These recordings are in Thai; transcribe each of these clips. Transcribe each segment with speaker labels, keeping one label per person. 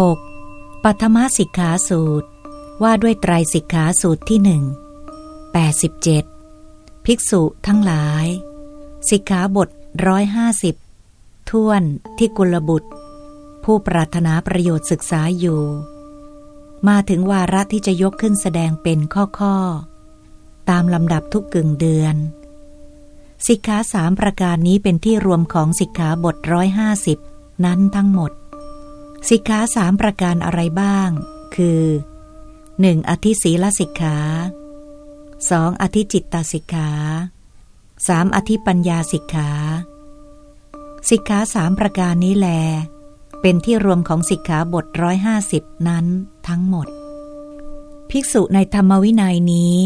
Speaker 1: 6. ปัทมสิกขาสูตร ว่าด้วยไตรสิกขาสูตรที่หนึ่ง87 ภิกษุทั้งหลาย สิกขาบทร้อยห้าสิบท่วนที่กุลบุตร ผู้ปรารถนาประโยชน์ศึกษาอยู่ มาถึงวาระที่จะยกขึ้นแสดงเป็นข้อๆ ตามลำดับทุกกึ่งเดือน สิกขาสามประการนี้เป็นที่รวมของสิกขาบทร้อยห้าสิบนั้นทั้งหมด สิกขาสามประการอะไรบ้าง คือ 1. อธิศีลสิกขา 2. อธิจิตตสิกขา 3. อธิปัญญาสิกขา สิกขาสามประการนี้แล เป็นที่รวมของสิกขาบทร้อยห้าสิบนั้นทั้งหมด ภิกษุในธรรมวินัยนี้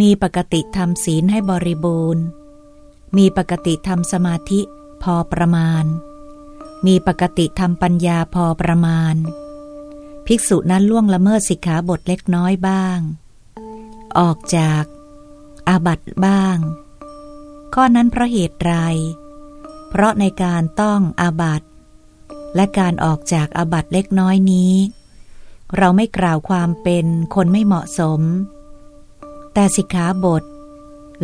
Speaker 1: มีปกติทำศีลให้บริบูรณ์ มีปกติทำสมาธิพอประมาณ มีปกติทำปัญญาพอประมาณ ภิกษุนั้นล่วงละเมิดสิกขาบทเล็กน้อยบ้าง ออกจากอาบัตบ้าง ข้อนั้นเพราะเหตุไร เพราะในการต้องอาบัตและการออกจากอาบัตเล็กน้อยนี้ เราไม่กล่าวความเป็นคนไม่เหมาะสม แต่สิกขาบท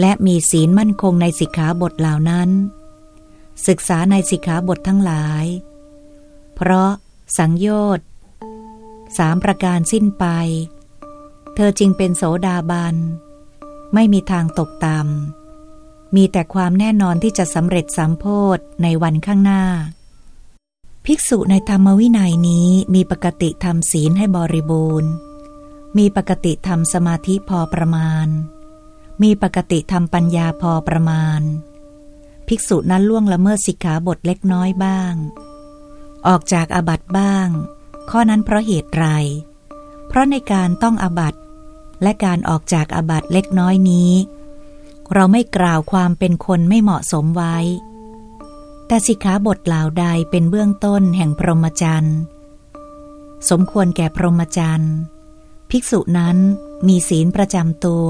Speaker 1: และมีศีลมั่นคงในสิกขาบทเหล่านั้น ศึกษาในสิกขาบททั้งหลาย เพราะสังโยชน์สามประการสิ้นไป เธอจึงเป็นโสดาบัน ไม่มีทางตกต่ำมีแต่ความแน่นอนที่จะสำเร็จสามโพธในวันข้างหน้า ภิกษุในธรรมวินัยนี้มีปกติทำศีลให้บริบูรณ์ มีปกติทำสมาธิพอประมาณ มีปกติทำปัญญาพอประมาณ ภิกษุนั้นล่วงละเมิดสิกขาบทเล็กน้อยบ้าง ออกจากอาบัตบ้าง ข้อนั้นเพราะเหตุไร เพราะในการต้องอาบัตและการออกจากอาบัตเล็กน้อยนี้ เราไม่กล่าวความเป็นคนไม่เหมาะสมไว้ แต่สิกขาบทเหล่าใดเป็นเบื้องต้นแห่งพรหมจรรย์สมควรแก่พรหมจรรย์ภิกษุนั้นมีศีลประจำตัว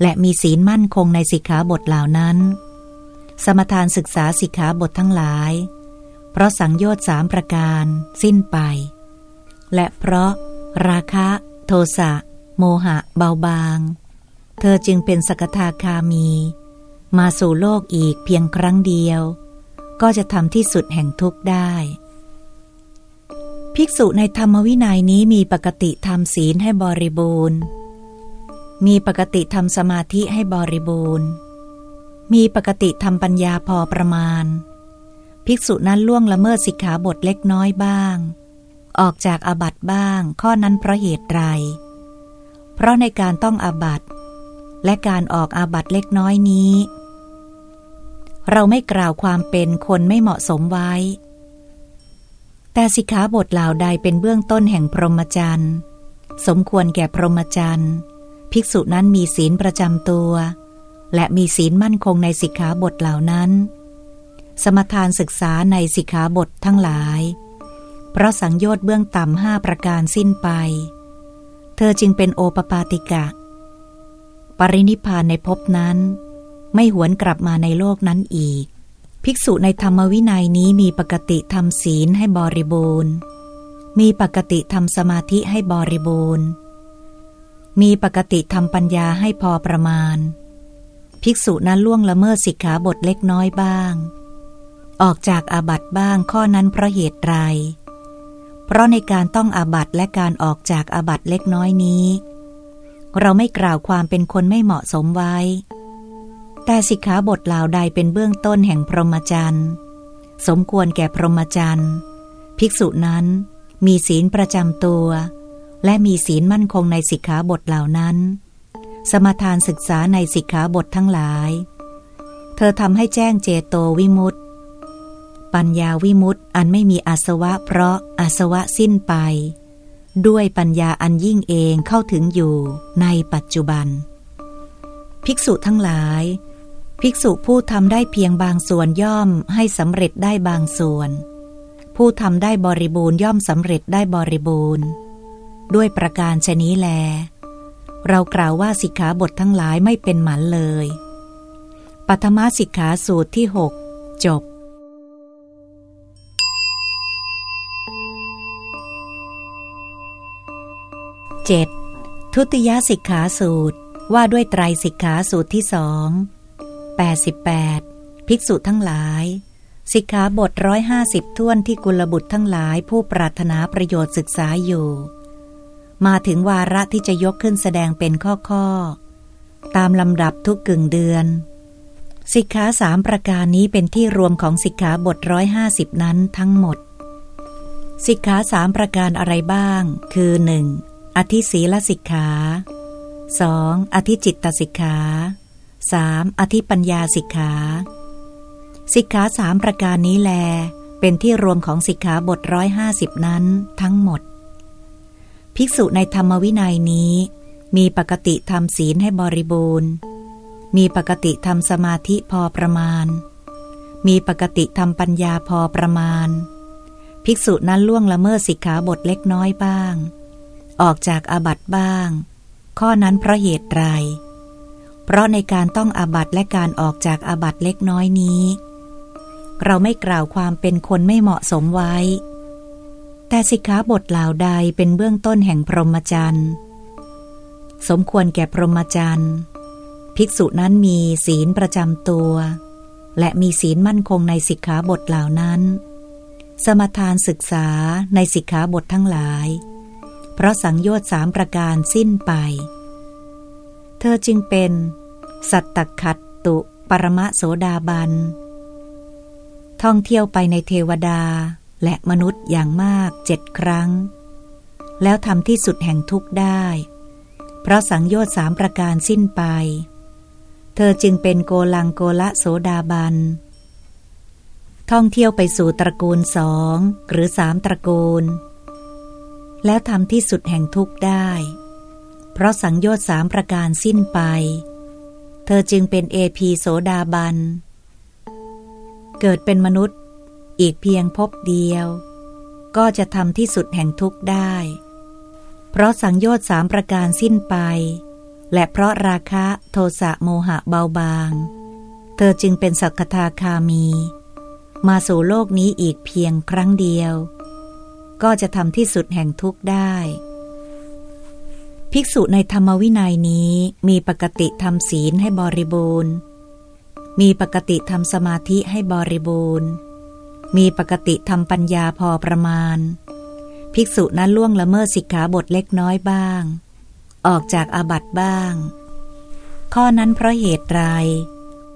Speaker 1: และมีศีลมั่นคงในสิกขาบทเหล่านั้น สมทานศึกษาสิกขาบททั้งหลาย เพราะสังโยชน์สามประการสิ้นไป และเพราะราคะ โทสะ โมหะ เบาบาง เธอจึงเป็นสกทาคามี มาสู่โลกอีกเพียงครั้งเดียว ก็จะทำที่สุดแห่งทุกข์ได้ ภิกษุในธรรมวินัยนี้มีปกติทำศีลให้บริบูรณ์ มีปกติทำสมาธิให้บริบูรณ์ มีปกติทำปัญญาพอประมาณ ภิกษุนั้นล่วงละเมิดสิกขาบทเล็กน้อยบ้าง ออกจากอาบัตบ้าง ข้อนั้นเพราะเหตุไร เพราะในการต้องอาบัตและการออกอาบัตเล็กน้อยนี้ เราไม่กล่าวความเป็นคนไม่เหมาะสมไว้ แต่สิกขาบทเหล่าใดเป็นเบื้องต้นแห่งพรหมจรรย์ สมควรแก่พรหมจรรย์ ภิกษุนั้นมีศีลประจำตัว และมีศีลมั่นคงในสิกขาบทเหล่านั้น สมทานศึกษาในสิกขาบททั้งหลาย เพราะสังโยชน์เบื้องต่ำห้าประการสิ้นไป เธอจึงเป็นโอปปาติกะ ปรินิพานในภพนั้น ไม่หวนกลับมาในโลกนั้นอีก ภิกษุในธรรมวินัยนี้มีปกติทำศีลให้บริบูรณ์ มีปกติทำสมาธิให้บริบูรณ์ มีปกติทำปัญญาให้พอประมาณ ภิกษุนั้นล่วงละเมิดสิกขาบทเล็กน้อยบ้าง ออกจากอาบัตบ้างข้อนั้นเพราะเหตุไร เพราะในการต้องอาบัตและการออกจากอาบัตเล็กน้อยนี้ เราไม่กล่าวความเป็นคนไม่เหมาะสมไว้ แต่สิกขาบทเหล่าใดเป็นเบื้องต้นแห่งพรหมจรรย์สมควรแก่พรหมจรรย์ภิกษุนั้นมีศีลประจำตัว และมีศีลมั่นคงในสิกขาบทเหล่านั้น สมทานศึกษาในสิกขาบททั้งหลาย เธอทำให้แจ้งเจโตวิมุตติ ปัญญาวิมุตติอันไม่มีอาสวะ เพราะอาสวะสิ้นไป ด้วยปัญญาอันยิ่งเองเข้าถึงอยู่ในปัจจุบัน ภิกษุทั้งหลาย ภิกษุผู้ทำได้เพียงบางส่วนย่อมให้สำเร็จได้บางส่วน ผู้ทำได้บริบูรณ์ย่อมสำเร็จได้บริบูรณ์ ด้วยประการชนี้แล เรากล่าวว่าสิกขาบททั้งหลายไม่เป็นหมันเลย ปัทมาสิกขาสูตรที่หกจบ 7. ทุติยสิกขาสูตรว่าด้วยไตรสิกขาสูตรที่สอง88 ภิกษุทั้งหลาย สิกขาบทร้อยห้าสิบท่วนที่กุลบุตรทั้งหลายผู้ปรารถนาประโยชน์ศึกษาอยู่ มาถึงวาระที่จะยกขึ้นแสดงเป็นข้อข้อตามลำดับทุกกึ่งเดือน สิกขาสามประการนี้เป็นที่รวมของสิกขาบทร้อยห้าสิบนั้นทั้งหมด สิกขาสามประการอะไรบ้าง คือหนึ่งอธิศีลสิกขา 2. อธิจิตตสิกขา 3. อธิปัญญาสิกขา สิกขาสามประการนี้แล เป็นที่รวมของสิกขาบทร้อยห้าสิบนั้นทั้งหมด ภิกษุในธรรมวินัยนี้ มีปกติทำศีลให้บริบูรณ์ มีปกติทำสมาธิพอประมาณ มีปกติทำปัญญาพอประมาณ ภิกษุนั้นล่วงละเมิดสิกขาบทเล็กน้อยบ้าง ออกจากอาบัตบ้าง ข้อนั้นเพราะเหตุไร เพราะในการต้องอาบัตและการออกจากอาบัตเล็กน้อยนี้ เราไม่กล่าวความเป็นคนไม่เหมาะสมไว้ แต่สิกขาบทเหล่าใดเป็นเบื้องต้นแห่งพรหมจรรย์ สมควรแก่พรหมจรรย์ ภิกษุนั้นมีศีลประจำตัว และมีศีลมั่นคงในสิกขาบทเหล่านั้น สมทานศึกษาในสิกขาบททั้งหลาย เพราะสังโยชน์สามประการสิ้นไป เธอจึงเป็น สัตตขัตตุปรมะโสดาบัน ท่องเที่ยวไปในเทวดา และมนุษย์อย่างมากเจ็ดครั้ง แล้วทำที่สุดแห่งทุกข์ได้ เพราะสังโยชน์สามประการสิ้นไป เธอจึงเป็นโกลังโกละโสดาบัน ท่องเที่ยวไปสู่ตระกูลสองหรือสามตระกูล แล้วทำที่สุดแห่งทุกข์ได้ เพราะสังโยชน์สามประการสิ้นไป เธอจึงเป็นเอพีโสดาบันเกิดเป็นมนุษย์ อีกเพียงพบเดียว ก็จะทำที่สุดแห่งทุกข์ได้ เพราะสังโยชน์สามประการสิ้นไป และเพราะราคะโทสะโมหะเบาบาง เธอจึงเป็นสักทาคามี มาสู่โลกนี้อีกเพียงครั้งเดียว ก็จะทำที่สุดแห่งทุกข์ได้ ภิกษุในธรรมวินัยนี้มีปกติทำศีลให้บริบูรณ์มีปกติทำสมาธิให้บริบูรณ์ มีปกติทำปัญญาพอประมาณ ภิกษุนั้นล่วงละเมิดสิกขาบทเล็กน้อยบ้าง ออกจากอาบัตบ้าง ข้อนั้นเพราะเหตุไร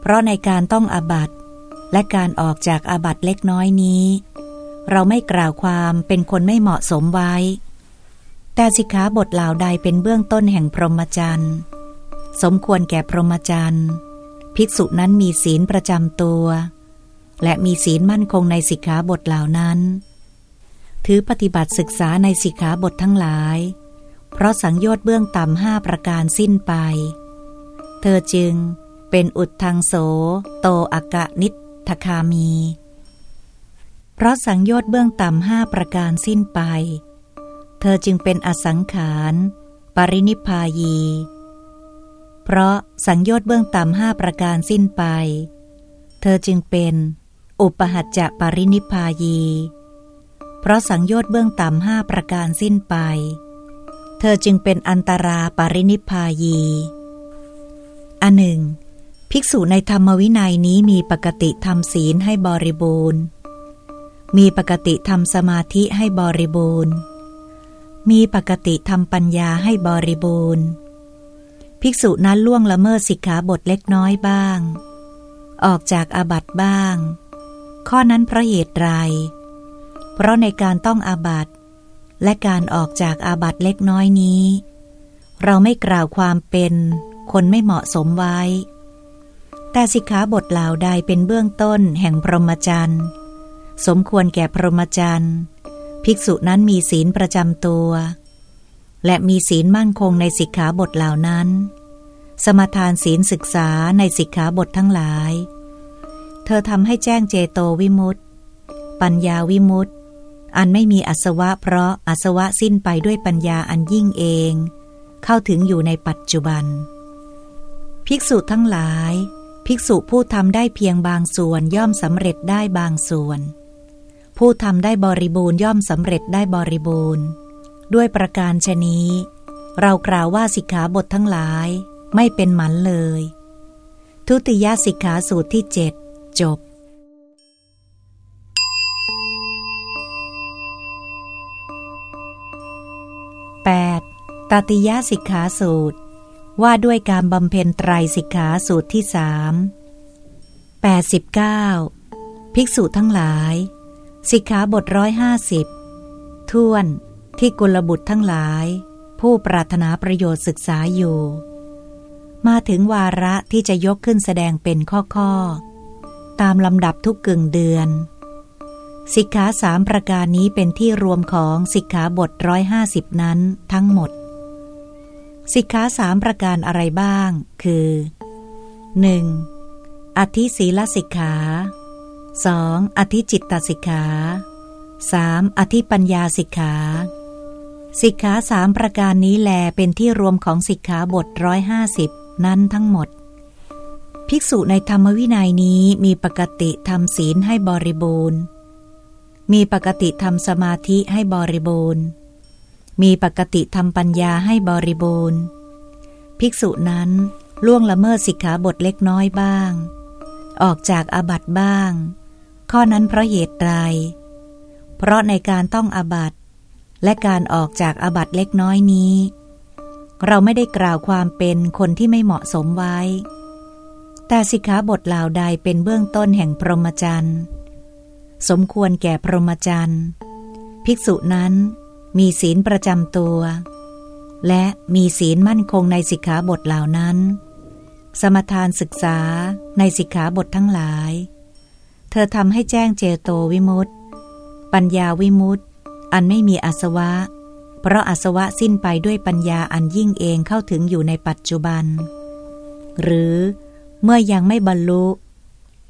Speaker 1: เพราะในการต้องอาบัตและการออกจากอาบัตเล็กน้อยนี้ เราไม่กล่าวความเป็นคนไม่เหมาะสมไว้ แต่สิกขาบทเหล่าใดเป็นเบื้องต้นแห่งพรหมจรรย์สมควรแก่พรหมจรรย์ภิกษุนั้นมีศีลประจำตัว และมีศีลมั่นคงในสิกขาบทเหล่านั้น ถือปฏิบัติศึกษาในสิกขาบททั้งหลาย เพราะสังโยชน์เบื้องต่ำห้าประการสิ้นไป เธอจึงเป็นอุดทางโส โตอากะนิทคามี เพราะสังโยชน์เบื้องต่ำห้าประการสิ้นไป เธอจึงเป็นอสังขาร ปรินิพายี เพราะสังโยชน์เบื้องต่ำห้าประการสิ้นไป เธอจึงเป็น อุปหัจจะปรินิพายี เพราะสังโยชน์เบื้องต่ำห้าประการสิ้นไป เธอจึงเป็นอันตราปรินิพายี อันหนึ่ง ภิกษุในธรรมวินัยนี้มีปกติทำศีลให้บริบูรณ์ มีปกติทำสมาธิให้บริบูรณ์ มีปกติทำปัญญาให้บริบูรณ์ ภิกษุนั้นล่วงละเมิดสิกขาบทเล็กน้อยบ้าง ออกจากอาบัตบ้าง ข้อนั้นเพราะเหตุไร เพราะในการต้องอาบัตและการออกจากอาบัตเล็กน้อยนี้ เราไม่กล่าวความเป็นคนไม่เหมาะสมไว้ แต่สิกขาบทเหล่าใดเป็นเบื้องต้นแห่งพรหมจรรย์ สมควรแก่พรหมจรรย์ ภิกษุนั้นมีศีลประจำตัว และมีศีลมั่นคงในสิกขาบทเหล่านั้น สมทานศีลศึกษาในสิกขาบททั้งหลาย เธอทำให้แจ้งเจโตวิมุตติปัญญาวิมุตติอันไม่มีอสวะเพราะอสวะสิ้นไปด้วยปัญญาอันยิ่งเอง เข้าถึงอยู่ในปัจจุบัน ภิกษุทั้งหลาย ภิกษุผู้ทำได้เพียงบางส่วนย่อมสำเร็จได้บางส่วน ผู้ทำได้บริบูรณ์ย่อมสำเร็จได้บริบูรณ์ ด้วยประการชนี้ เรากล่าวว่าสิกขาบททั้งหลายไม่เป็นหมันเลย ทุติยสิกขาสูตรที่เจ็ด จบ 8. ตติยสิกขาสูตร ว่าด้วยการบำเพ็ญไตรสิกขาสูตรที่สาม89 ภิกษุทั้งหลาย สิกขาบทร้อยห้าสิบท่วนที่กุลบุตรทั้งหลาย ผู้ปรารถนาประโยชน์ศึกษาอยู่ มาถึงวาระที่จะยกขึ้นแสดงเป็นข้อๆ ตามลำดับทุกกึ่งเดือน สิกขาสามประการนี้เป็นที่รวมของสิกขาบทร้อยห้าสิบนั้นทั้งหมด สิกขาสามประการอะไรบ้าง คือ 1. อธิศีลสิกขา 2. อธิจิตตสิกขา 3. อธิปัญญาสิกขาสิกขาสามประการนี้แลเป็นที่รวมของสิกขาบทร้อยห้าสิบนั้นทั้งหมด ภิกษุในธรรมวินัยนี้มีปกติทำศีลให้บริบูรณ์ มีปกติทำสมาธิให้บริบูรณ์ มีปกติทำปัญญาให้บริบูรณ์ ภิกษุนั้นล่วงละเมิดสิกขาบทเล็กน้อยบ้าง ออกจากอาบัตบ้าง ข้อนั้นเพราะเหตุใดเพราะในการต้องอาบัตและการออกจากอาบัตเล็กน้อยนี้ เราไม่ได้กล่าวความเป็นคนที่ไม่เหมาะสมไว้ แต่สิกขาบทเหล่าใดเป็นเบื้องต้นแห่งพรหมจรรย์ สมควรแก่พรหมจรรย์ ภิกษุนั้นมีศีลประจำตัว และมีศีลมั่นคงในสิกขาบทเหล่านั้น สมทานศึกษาในสิกขาบททั้งหลาย เธอทำให้แจ้งเจโตวิมุตติ ปัญญาวิมุตติ อันไม่มีอาสวะ เพราะอาสวะสิ้นไปด้วยปัญญาอันยิ่งเองเข้าถึงอยู่ในปัจจุบัน หรือ เมื่อยังไม่บรรลุ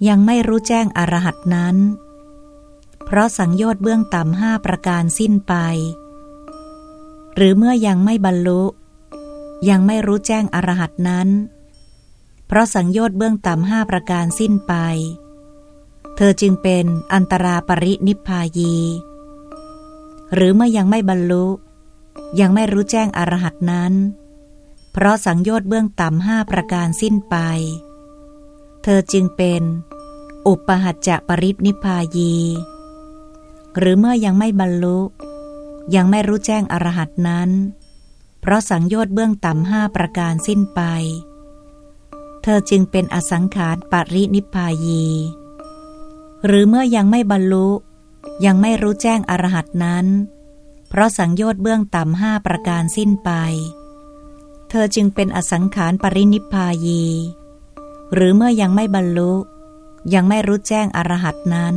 Speaker 1: ยังไม่รู้แจ้งอรหัตนั้น เพราะสังโยชน์เบื้องต่ำห้าประการสิ้นไป หรือเมื่อยังไม่บรรลุ ยังไม่รู้แจ้งอรหัตนั้น เพราะสังโยชน์เบื้องต่ำห้าประการสิ้นไป เธอจึงเป็นอันตราปรินิพพายี หรือเมื่อยังไม่บรรลุ ยังไม่รู้แจ้งอรหัตนั้นเพราะสังโยชน์เบื้องต่ำห้าประการสิ้นไป เธอจึงเป็นอุปหัจจะปรินิพายี หรือเมื่อยังไม่บรรลุ ยังไม่รู้แจ้งอรหัตนั้น เพราะสังโยชน์เบื้องต่ำห้าประการสิ้นไป เธอจึงเป็นอสังขารปรินิพายี หรือเมื่อยังไม่บรรลุ ยังไม่รู้แจ้งอรหัตนั้น เพราะสังโยชน์เบื้องต่ำห้าประการสิ้นไป เธอจึงเป็นอสังขารปรินิพายี หรือเมื่อยังไม่บรรลุ ยังไม่รู้แจ้งอรหัตนั้น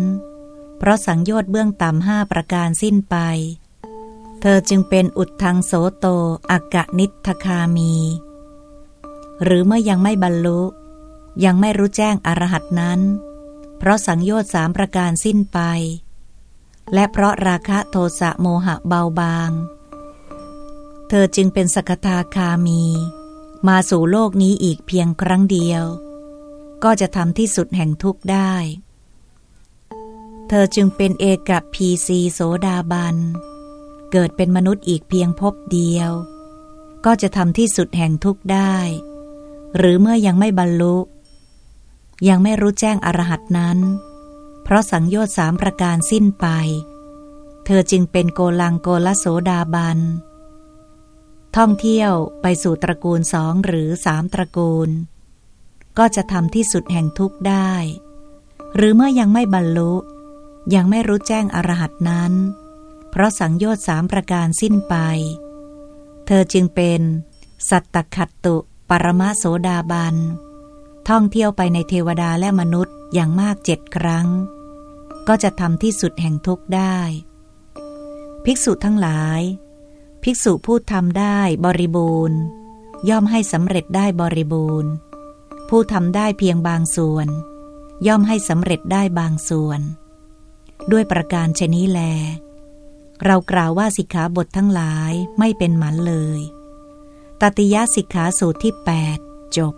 Speaker 1: เพราะสังโยชน์เบื้องต่ำห้าประการสิ้นไป เธอจึงเป็นอุดทังโสโตอากะนิทคามี หรือเมื่อยังไม่บรรลุ ยังไม่รู้แจ้งอรหัตนั้น เพราะสังโยชน์สามประการสิ้นไป และเพราะราคะโทสะโมหะเบาบาง เธอจึงเป็นสกทาคามี มาสู่โลกนี้อีกเพียงครั้งเดียว ก็จะทำที่สุดแห่งทุกข์ได้ เธอจึงเป็นเอกับพีซีโสดาบัน เกิดเป็นมนุษย์อีกเพียงพบเดียว ก็จะทำที่สุดแห่งทุกได้ หรือเมื่อยังไม่บรรลุ ยังไม่รู้แจ้งอรหัตนั้น เพราะสังโยชน์สามประการสิ้นไป เธอจึงเป็นโกลังโกลโสดาบัน ท่องเที่ยวไปสู่ตระกูลสองหรือสามตระกูล ก็จะทำที่สุดแห่งทุกได้ หรือเมื่อยังไม่บรรลุ ยังไม่รู้แจ้งอรหัตนั้น เพราะสังโยชน์สามประการสิ้นไป เธอจึงเป็นสัตตขัตตุปรมาโสดาบัน ท่องเที่ยวไปในเทวดาและมนุษย์อย่างมากเจ็ดครั้ง ก็จะทำที่สุดแห่งทุกข์ได้ ภิกษุทั้งหลาย ภิกษุพูดทำได้บริบูรณ์ ย่อมให้สำเร็จได้บริบูรณ์ ผู้ทำได้เพียงบางส่วน ย่อมให้สำเร็จได้บางส่วน ด้วยประการชนี้แล เรากล่าวว่าสิกขาบททั้งหลายไม่เป็นหมันเลย ตติยสิกขาสูตรที่ 8 จบ